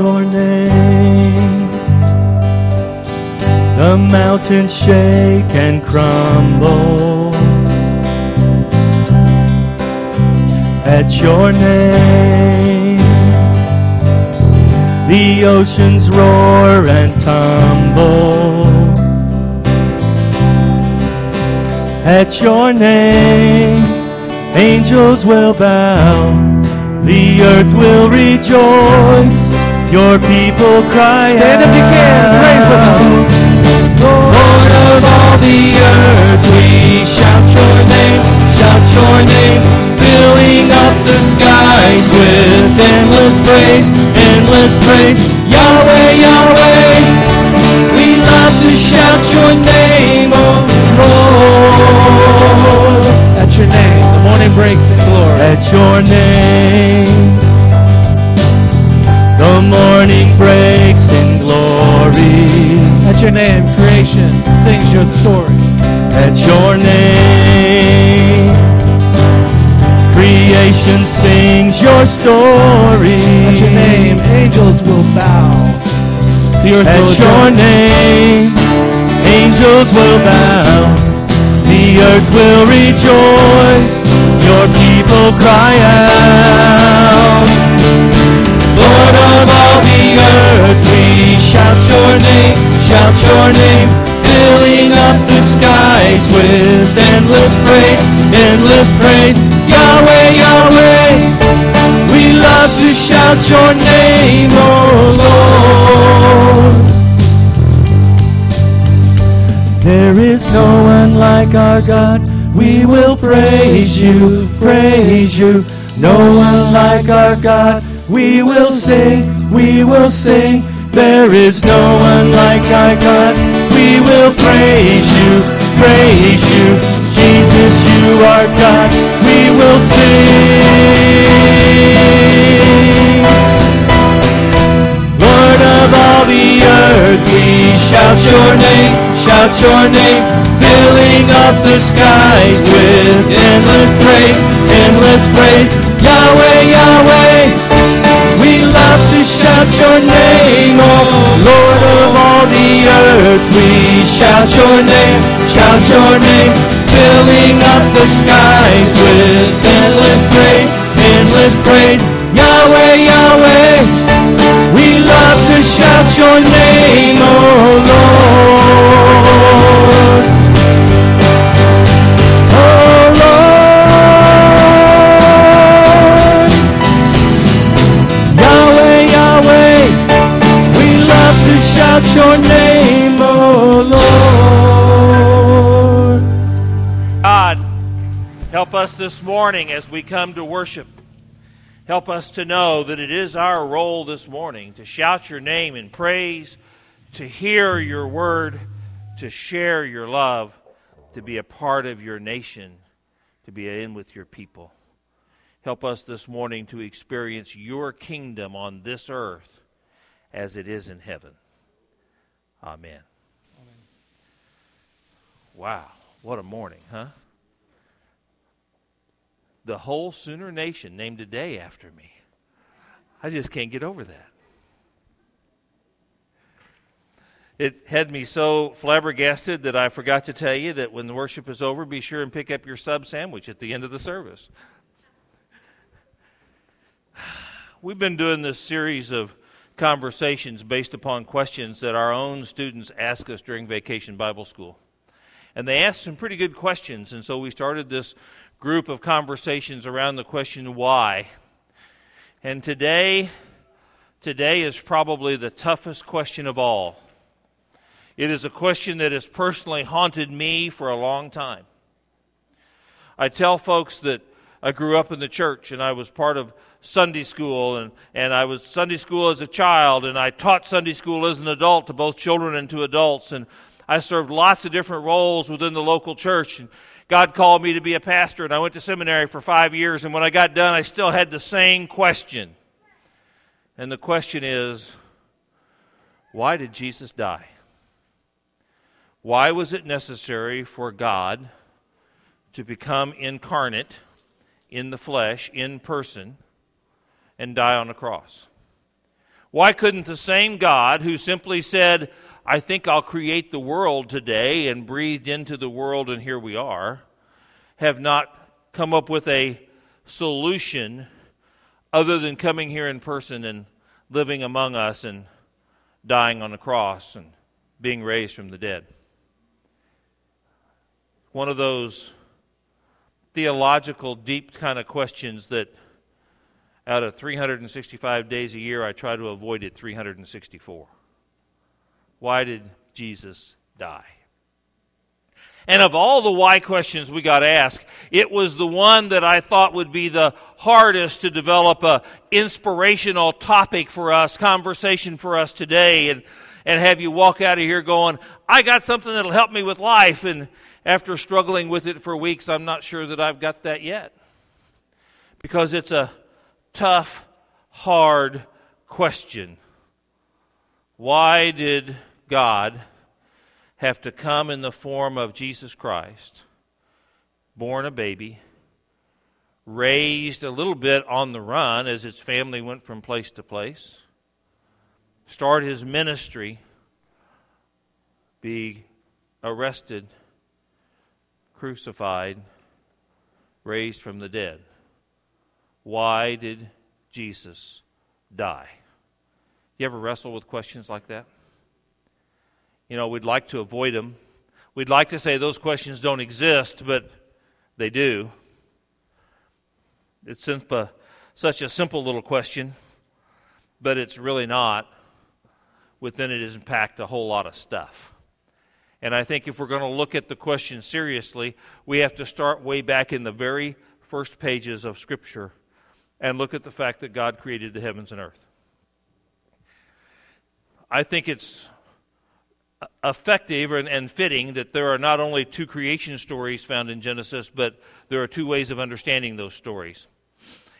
Your name, the mountains shake and crumble. At your name, the oceans roar and tumble. At your name, angels will bow, the earth will rejoice, your people cry Stand out. if you can, praise with us. Lord of all the earth, we shout your name, shout your name, filling up the skies with endless praise, endless praise. Yahweh, Yahweh, we love to shout your name, oh Lord. At your name, the morning breaks in glory. At your name, At your name, creation sings your story. At your name, creation sings your story. At your name, angels will bow. The earth will At your adore. name, angels will bow. The earth will rejoice. Your people cry out. Lord of all the earth, we shout your name, shout your name, filling up the skies with endless praise, endless praise. Yahweh, Yahweh, we love to shout your name, oh Lord. There is no one like our God. We will praise you, praise you. No one like our God. We will sing, we will sing. There is no one like our God. We will praise you, praise you. Jesus, you are God. We will sing. Lord of all the earth, we shout your name, shout your name, filling up the skies with endless praise, shout your name, oh Lord of all the earth, we shout your name, shout your name, filling up the skies with endless praise, endless praise. Yahweh, Yahweh, we love to shout your name, oh Lord. Shout your name, oh Lord. God, help us this morning as we come to worship. Help us to know that it is our role this morning to shout your name in praise, to hear your word, to share your love, to be a part of your nation, to be in with your people. Help us this morning to experience your kingdom on this earth as it is in heaven. Amen. Wow, what a morning, huh? The whole Sooner Nation named a day after me. I just can't get over that. It had me so flabbergasted that I forgot to tell you that when the worship is over, be sure and pick up your sub sandwich at the end of the service. We've been doing this series of conversations based upon questions that our own students ask us during vacation Bible school. And they asked some pretty good questions, and so we started this group of conversations around the question why. And today today is probably the toughest question of all. It is a question that has personally haunted me for a long time. I tell folks that I grew up in the church and I was part of Sunday school and, and I was Sunday school as a child and I taught Sunday school as an adult to both children and to adults and I served lots of different roles within the local church and God called me to be a pastor and I went to seminary for 5 years and when I got done I still had the same question. And the question is why did Jesus die? Why was it necessary for God to become incarnate in the flesh, in person, and die on a cross? Why couldn't the same God who simply said, I think I'll create the world today and breathed into the world and here we are, have not come up with a solution other than coming here in person and living among us and dying on the cross and being raised from the dead? One of those theological, deep kind of questions that out of 365 days a year, I try to avoid it 364. Why did Jesus die? And of all the why questions we got asked, it was the one that I thought would be the hardest to develop a inspirational topic for us, conversation for us today, and, and have you walk out of here going, I got something that'll help me with life. And after struggling with it for weeks, I'm not sure that I've got that yet. Because it's a tough, hard question. Why did God have to come in the form of Jesus Christ, born a baby, raised a little bit on the run as his family went from place to place, start his ministry, be arrested, crucified, raised from the dead? Why did Jesus die? You ever wrestle with questions like that? You know, we'd like to avoid them. We'd like to say those questions don't exist, but they do. It's simple, such a simple little question, but it's really not. Within it is packed a whole lot of stuff. And I think if we're going to look at the question seriously, we have to start way back in the very first pages of Scripture and look at the fact that God created the heavens and earth. I think it's effective and, and, fitting that there are not only two creation stories found in Genesis, but there are two ways of understanding those stories.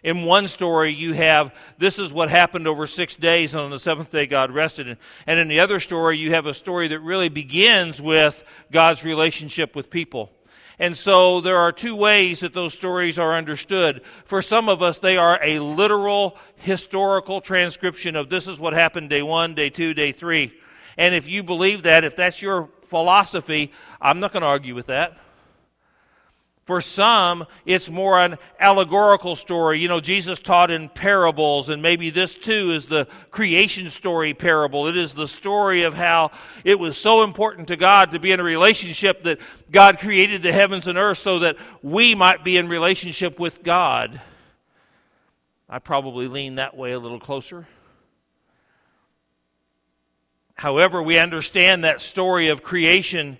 In one story, you have this is what happened over six days, and on the seventh day, God rested. And in the other story, you have a story that really begins with God's relationship with people. And so there are two ways that those stories are understood. For some of us, they are a literal historical transcription of this is what happened day one, day two, day three. And if you believe that, if that's your philosophy, I'm not going to argue with that. For some, it's more an allegorical story. You know, Jesus taught in parables, and maybe this too is the creation story parable. It is the story of how it was so important to God to be in a relationship that God created the heavens and earth so that we might be in relationship with God. I probably lean that way a little closer. However, we understand that story of creation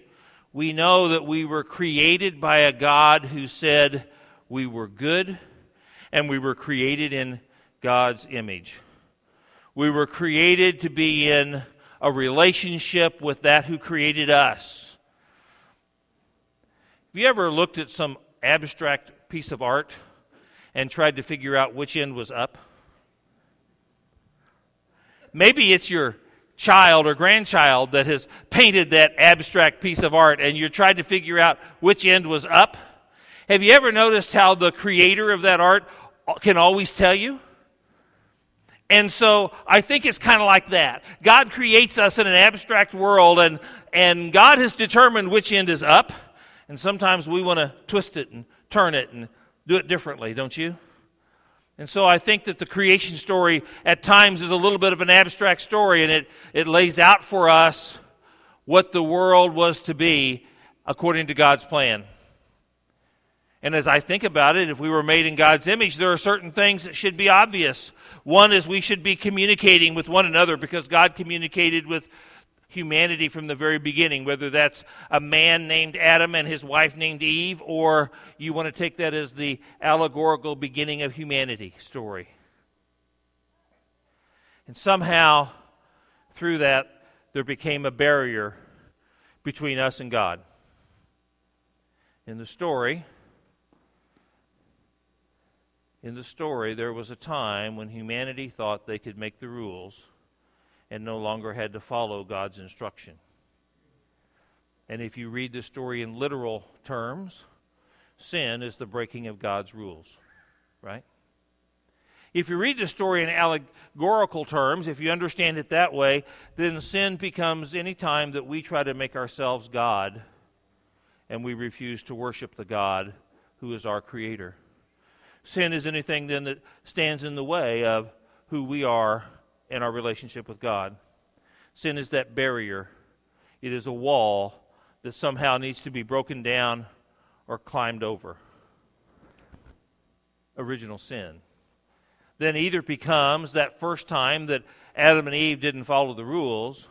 we know that we were created by a God who said we were good and we were created in God's image. We were created to be in a relationship with that who created us. Have you ever looked at some abstract piece of art and tried to figure out which end was up? Maybe it's your child or grandchild that has painted that abstract piece of art and you're trying to figure out which end was up? Have you ever noticed how the creator of that art can always tell you? And so I think it's kind of like that. God creates us in an abstract world and, and God has determined which end is up. And sometimes we want to twist it and turn it and do it differently, don't you? And so I think that the creation story at times is a little bit of an abstract story, and it, it lays out for us what the world was to be according to God's plan. And as I think about it, if we were made in God's image, there are certain things that should be obvious. One is we should be communicating with one another because God communicated with humanity from the very beginning, whether that's a man named Adam and his wife named Eve, or you want to take that as the allegorical beginning of humanity story. And somehow, through that, there became a barrier between us and God. In the story, in the story, there was a time when humanity thought they could make the rules and no longer had to follow God's instruction. And if you read the story in literal terms, sin is the breaking of God's rules, right? If you read the story in allegorical terms, if you understand it that way, then sin becomes any time that we try to make ourselves God and we refuse to worship the God who is our Creator. Sin is anything then that stands in the way of who we are in our relationship with God. Sin is that barrier, it is a wall that somehow needs to be broken down or climbed over. Original sin. Then either becomes that first time that Adam and Eve didn't follow the rules,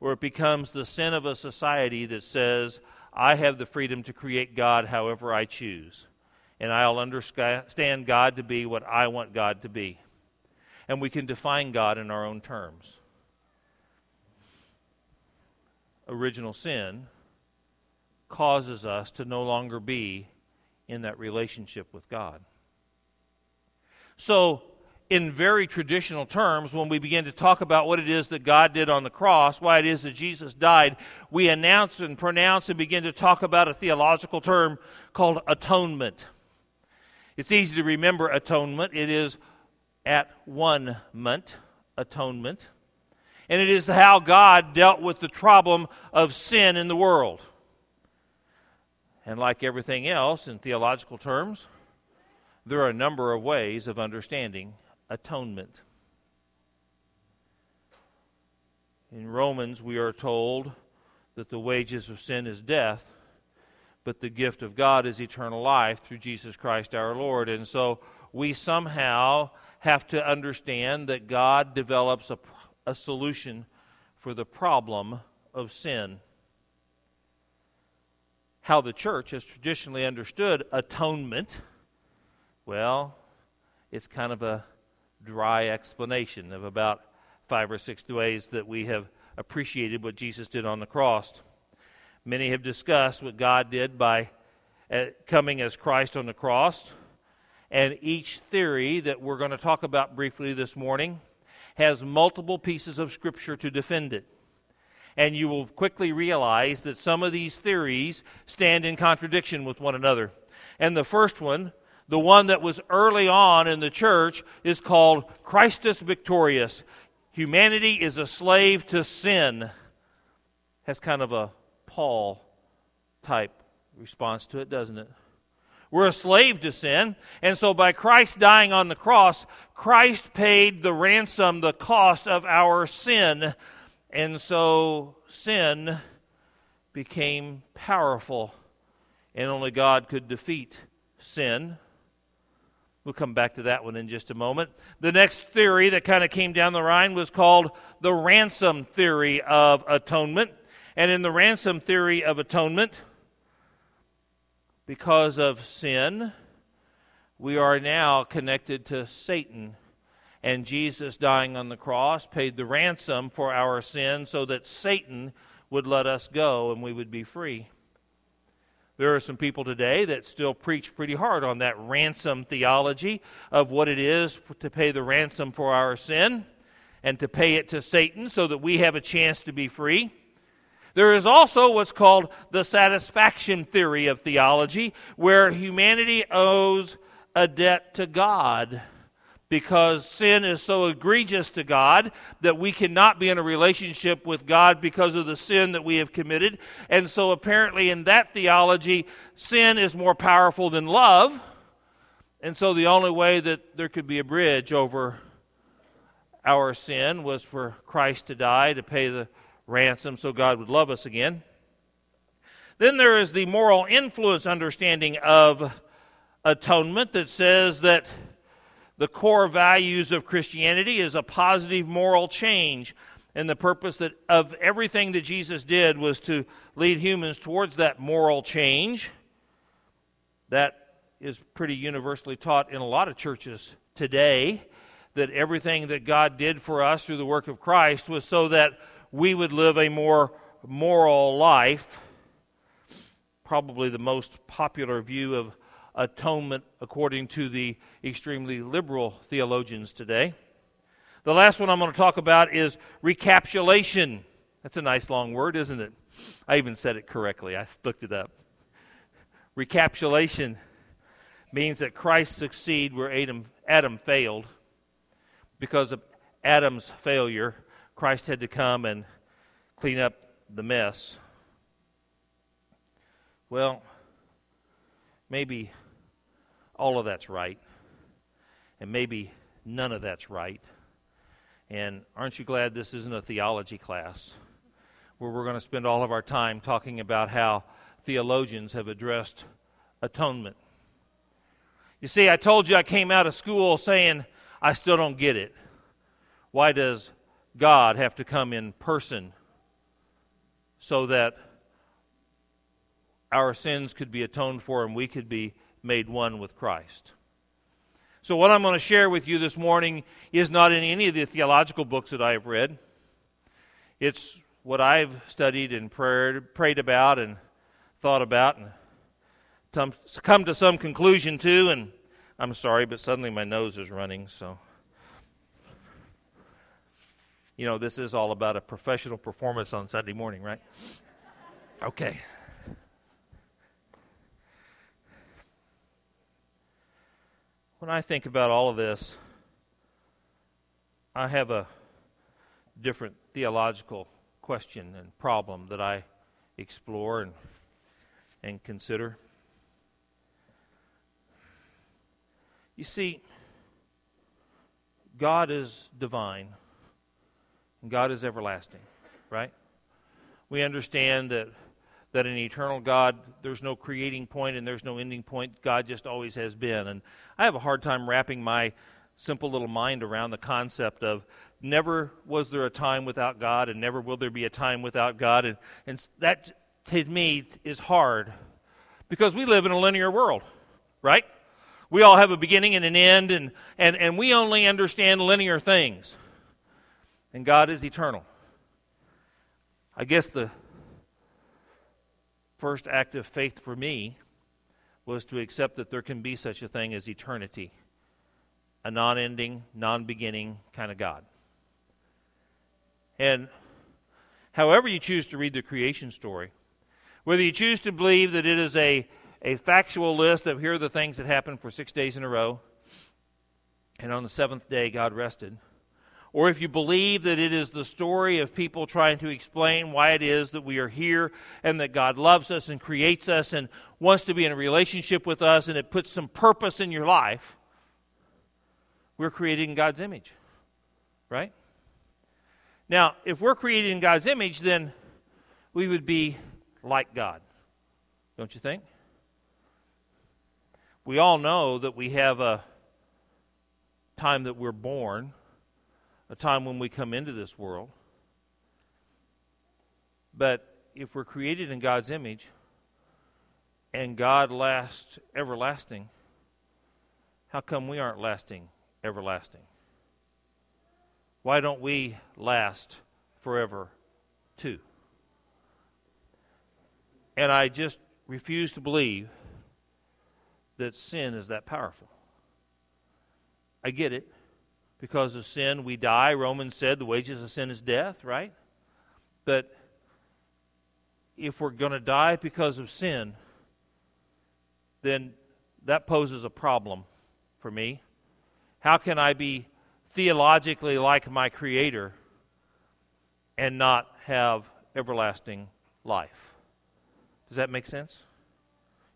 or it becomes the sin of a society that says, I have the freedom to create God however I choose, and I'll understand God to be what I want God to be. And we can define God in our own terms. Original sin causes us to no longer be in that relationship with God. So, in very traditional terms, when we begin to talk about what it is that God did on the cross, why it is that Jesus died, we announce and pronounce and begin to talk about a theological term called atonement. It's easy to remember atonement. It is at one month, atonement. And it is how God dealt with the problem of sin in the world. And like everything else in theological terms, there are a number of ways of understanding atonement. In Romans, we are told that the wages of sin is death, but the gift of God is eternal life through Jesus Christ our Lord. And so we somehow have to understand that God develops a, a solution for the problem of sin. How the church has traditionally understood atonement, well, it's kind of a dry explanation of about five or six ways that we have appreciated what Jesus did on the cross. Many have discussed what God did by uh, coming as Christ on the cross, and each theory that we're going to talk about briefly this morning has multiple pieces of Scripture to defend it. And you will quickly realize that some of these theories stand in contradiction with one another. And the first one the one that was early on in the church is called Christus Victorius. Humanity is a slave to sin. Has kind of a Paul type response to it, doesn't it? We're a slave to sin. And so, by Christ dying on the cross, Christ paid the ransom, the cost of our sin. And so, sin became powerful, and only God could defeat sin. We'll come back to that one in just a moment. The next theory that kind of came down the line was called the ransom theory of atonement. And in the ransom theory of atonement, because of sin, we are now connected to Satan. And Jesus dying on the cross paid the ransom for our sin so that Satan would let us go and we would be free. There are some people today that still preach pretty hard on that ransom theology of what it is to pay the ransom for our sin and to pay it to Satan so that we have a chance to be free. There is also what's called the satisfaction theory of theology, where humanity owes a debt to God because sin is so egregious to God that we cannot be in a relationship with God because of the sin that we have committed. And so, apparently, in that theology, sin is more powerful than love. And so, the only way that there could be a bridge over our sin was for Christ to die to pay the ransom so God would love us again. Then there is the moral influence understanding of atonement that says that the core values of Christianity is a positive moral change. And the purpose that, of everything that Jesus did was to lead humans towards that moral change. That is pretty universally taught in a lot of churches today that everything that God did for us through the work of Christ was so that we would live a more moral life. Probably the most popular view of atonement according to the extremely liberal theologians today. The last one I'm going to talk about is recapitulation. That's a nice long word, isn't it? I even said it correctly. I looked it up. Recapitulation means that Christ succeed where Adam, Adam failed. Because of Adam's failure, Christ had to come and clean up the mess. Well, maybe all of that's right, and maybe none of that's right. And aren't you glad this isn't a theology class where we're going to spend all of our time talking about how theologians have addressed atonement? You see, I told you I came out of school saying I still don't get it. Why does God have to come in person so that our sins could be atoned for and we could be made one with Christ? So, what I'm going to share with you this morning is not in any of the theological books that I have read. It's what I've studied and prayed, prayed about and thought about and come to some conclusion to. And I'm sorry, but suddenly my nose is running, so. You know, this is all about a professional performance on Sunday morning, right? Okay. when I think about all of this, I have a different theological question and problem that I explore and, and consider. You see, God is divine God is everlasting, right? We understand that that an eternal God, there's no creating point and there's no ending point. God just always has been. And I have a hard time wrapping my simple little mind around the concept of never was there a time without God and never will there be a time without God. And, and that, to me, is hard because we live in a linear world, right? We all have a beginning and an end, and, and, and we only understand linear things. And God is eternal. I guess the first act of faith for me was to accept that there can be such a thing as eternity, a non ending, non beginning kind of God. And however you choose to read the creation story, whether you choose to believe that it is a, a factual list of here are the things that happened for six days in a row, and on the seventh day God rested or if you believe that it is the story of people trying to explain why it is that we are here and that God loves us and creates us and wants to be in a relationship with us and it puts some purpose in your life, we're created in God's image. Right? Now, if we're created in God's image, then we would be like God. Don't you think? We all know that we have a time that we're born a time when we come into this world. But if we're created in God's image and God lasts everlasting, how come we aren't lasting everlasting? Why don't we last forever too? And I just refuse to believe that sin is that powerful. I get it because of sin we die. Romans said the wages of sin is death, right? But if we're going to die because of sin, then that poses a problem for me. How can I be theologically like my Creator and not have everlasting life? Does that make sense?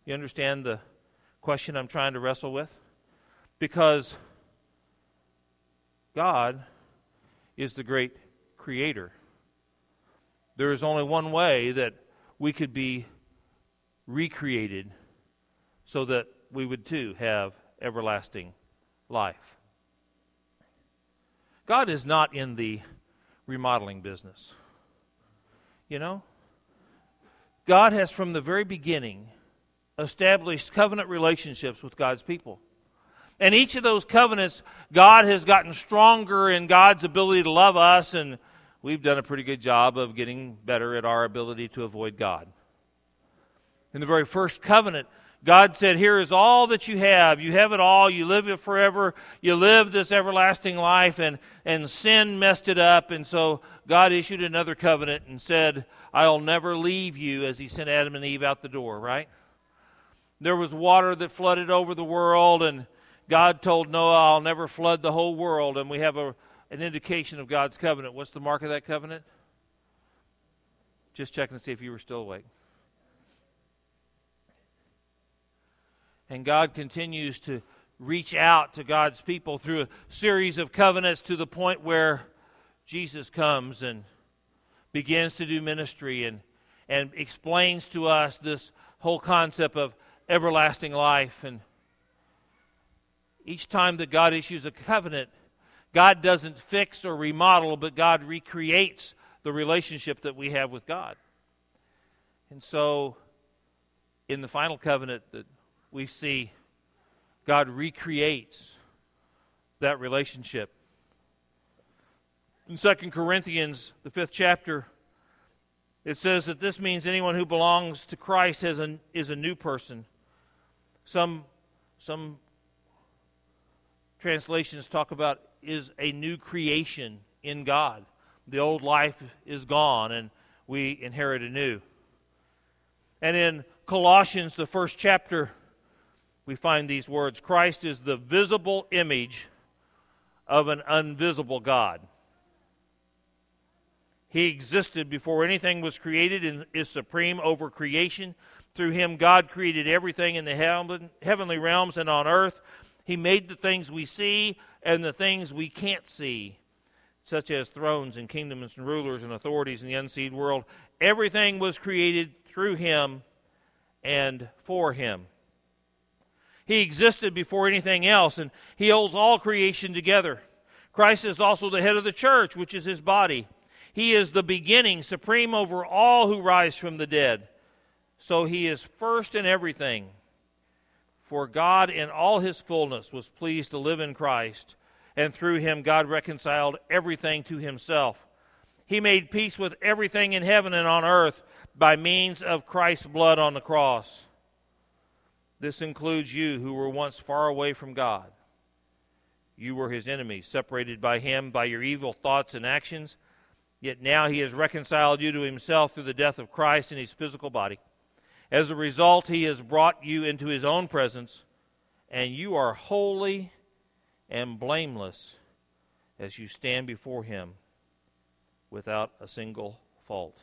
You understand the question I'm trying to wrestle with? Because God is the great creator. There is only one way that we could be recreated so that we would too have everlasting life. God is not in the remodeling business. You know? God has from the very beginning established covenant relationships with God's people. And each of those covenants, God has gotten stronger in God's ability to love us, and we've done a pretty good job of getting better at our ability to avoid God. In the very first covenant, God said, Here is all that you have. You have it all. You live it forever. You live this everlasting life, and, and sin messed it up. And so God issued another covenant and said, I'll never leave you as He sent Adam and Eve out the door, right? there was water that flooded over the world, and God told Noah, I'll never flood the whole world. And we have a, an indication of God's covenant. What's the mark of that covenant? Just checking to see if you were still awake. And God continues to reach out to God's people through a series of covenants to the point where Jesus comes and begins to do ministry and, and explains to us this whole concept of everlasting life. And each time that God issues a covenant, God doesn't fix or remodel, but God recreates the relationship that we have with God. And so, in the final covenant that we see, God recreates that relationship. In 2 Corinthians, the fifth chapter, it says that this means anyone who belongs to Christ has a, is a new person. Some, some translations talk about is a new creation in God. The old life is gone and we inherit a new. And in Colossians, the first chapter, we find these words Christ is the visible image of an invisible God. He existed before anything was created and is supreme over creation. Through him, God created everything in the heavenly realms and on earth. He made the things we see and the things we can't see, such as thrones and kingdoms and rulers and authorities in the unseen world. Everything was created through him and for him. He existed before anything else, and he holds all creation together. Christ is also the head of the church, which is his body. He is the beginning, supreme over all who rise from the dead. So he is first in everything. For God, in all his fullness, was pleased to live in Christ, and through him God reconciled everything to himself. He made peace with everything in heaven and on earth by means of Christ's blood on the cross. This includes you who were once far away from God. You were his enemies, separated by him by your evil thoughts and actions. Yet now he has reconciled you to himself through the death of Christ in his physical body as a result, he has brought you into his own presence, and you are holy and blameless as you stand before him without a single fault.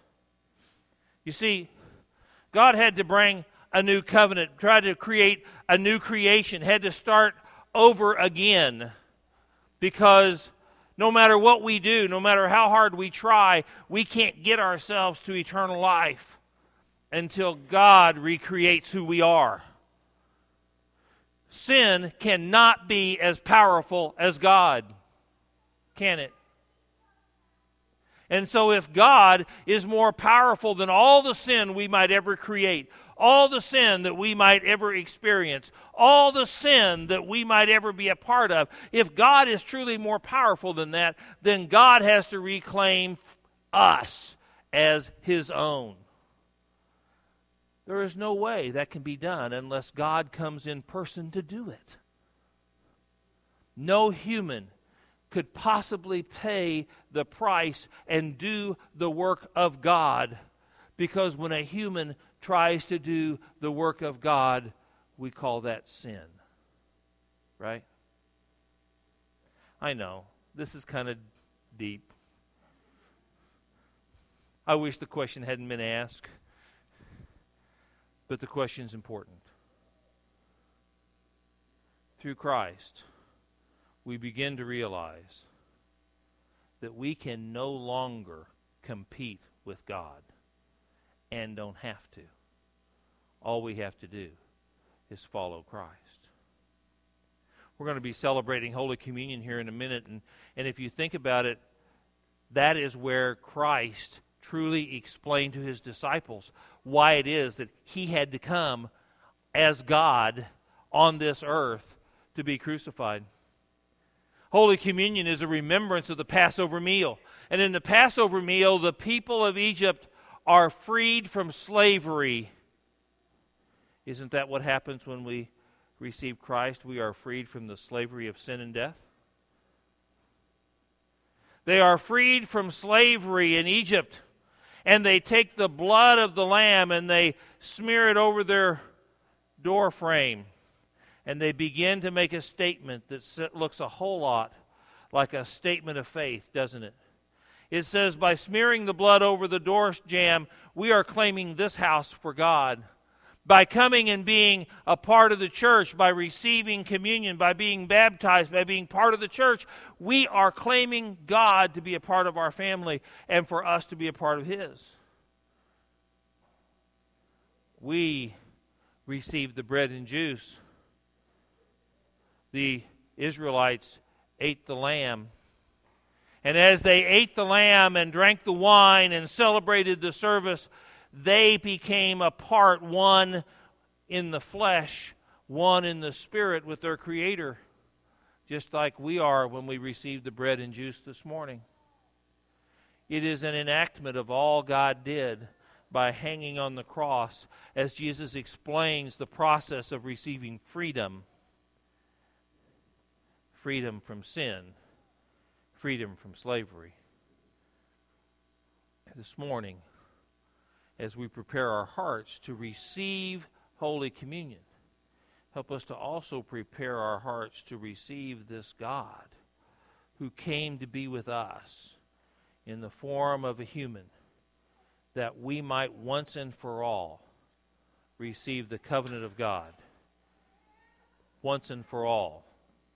You see, God had to bring a new covenant, try to create a new creation, had to start over again because no matter what we do, no matter how hard we try, we can't get ourselves to eternal life until God recreates who we are. Sin cannot be as powerful as God, can it? And so, if God is more powerful than all the sin we might ever create, all the sin that we might ever experience, all the sin that we might ever be a part of, if God is truly more powerful than that, then God has to reclaim us as His own. There is no way that can be done unless God comes in person to do it. No human could possibly pay the price and do the work of God because when a human tries to do the work of God, we call that sin. Right? I know. This is kind of deep. I wish the question hadn't been asked. But the question is important. Through Christ, we begin to realize that we can no longer compete with God and don't have to. All we have to do is follow Christ. We're going to be celebrating Holy Communion here in a minute, and, and if you think about it, that is where Christ truly explained to his disciples why it is that he had to come as God on this earth to be crucified. Holy Communion is a remembrance of the Passover meal. And in the Passover meal, the people of Egypt are freed from slavery. Isn't that what happens when we receive Christ? We are freed from the slavery of sin and death. They are freed from slavery in Egypt and they take the blood of the lamb and they smear it over their door frame and they begin to make a statement that looks a whole lot like a statement of faith, doesn't it? It says, by smearing the blood over the door jamb, we are claiming this house for God. By coming and being a part of the church, by receiving communion, by being baptized, by being part of the church, we are claiming God to be a part of our family and for us to be a part of His. We received the bread and juice. The Israelites ate the lamb and as they ate the lamb and drank the wine and celebrated the service, they became a part, one in the flesh, one in the spirit with their Creator, just like we are when we receive the bread and juice this morning. It is an enactment of all God did by hanging on the cross as Jesus explains the process of receiving freedom freedom from sin freedom from slavery. This morning, as we prepare our hearts to receive Holy Communion, help us to also prepare our hearts to receive this God who came to be with us in the form of a human, that we might once and for all receive the covenant of God, once and for all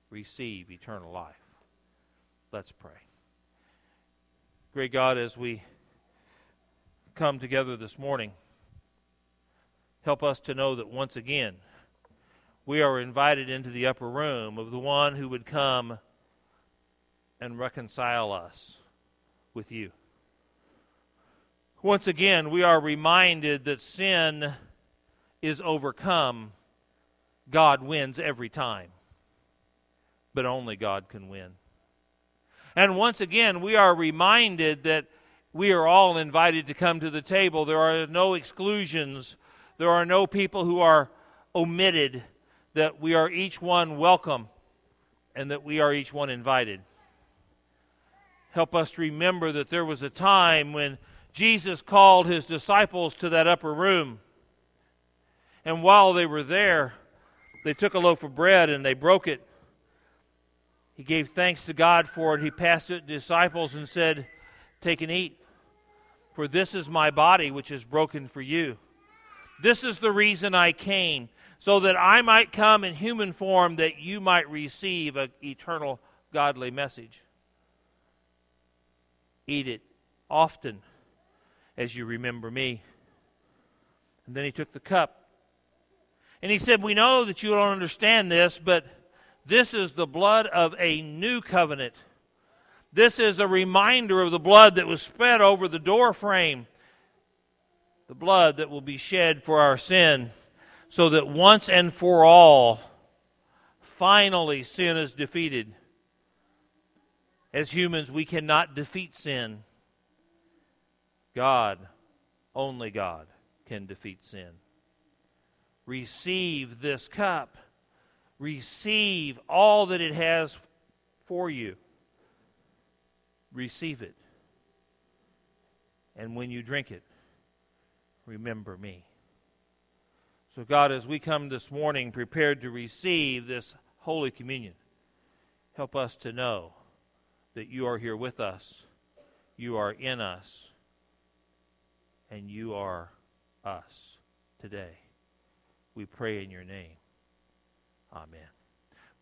receive eternal life. Let's pray. Great God, as we come together this morning, help us to know that once again we are invited into the upper room of the one who would come and reconcile us with you. Once again, we are reminded that sin is overcome. God wins every time, but only God can win. And once again, we are reminded that we are all invited to come to the table. There are no exclusions, there are no people who are omitted, that we are each one welcome and that we are each one invited. Help us remember that there was a time when Jesus called his disciples to that upper room. And while they were there, they took a loaf of bread and they broke it he gave thanks to God for it. He passed it to disciples and said, Take and eat, for this is my body which is broken for you. This is the reason I came, so that I might come in human form, that you might receive an eternal godly message. Eat it often as you remember me. And then he took the cup. And he said, We know that you don't understand this, but this is the blood of a new covenant. This is a reminder of the blood that was spread over the door frame, the blood that will be shed for our sin, so that once and for all, finally, sin is defeated. As humans, we cannot defeat sin. God, only God, can defeat sin. Receive this cup receive all that it has for you. Receive it. And when you drink it, remember me. So, God, as we come this morning prepared to receive this Holy Communion, help us to know that you are here with us, you are in us, and you are us today. We pray in your name. Amen.